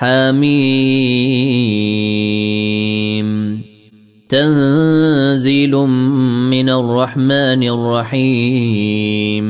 حميم. تنزيل من الرحمن الرحيم.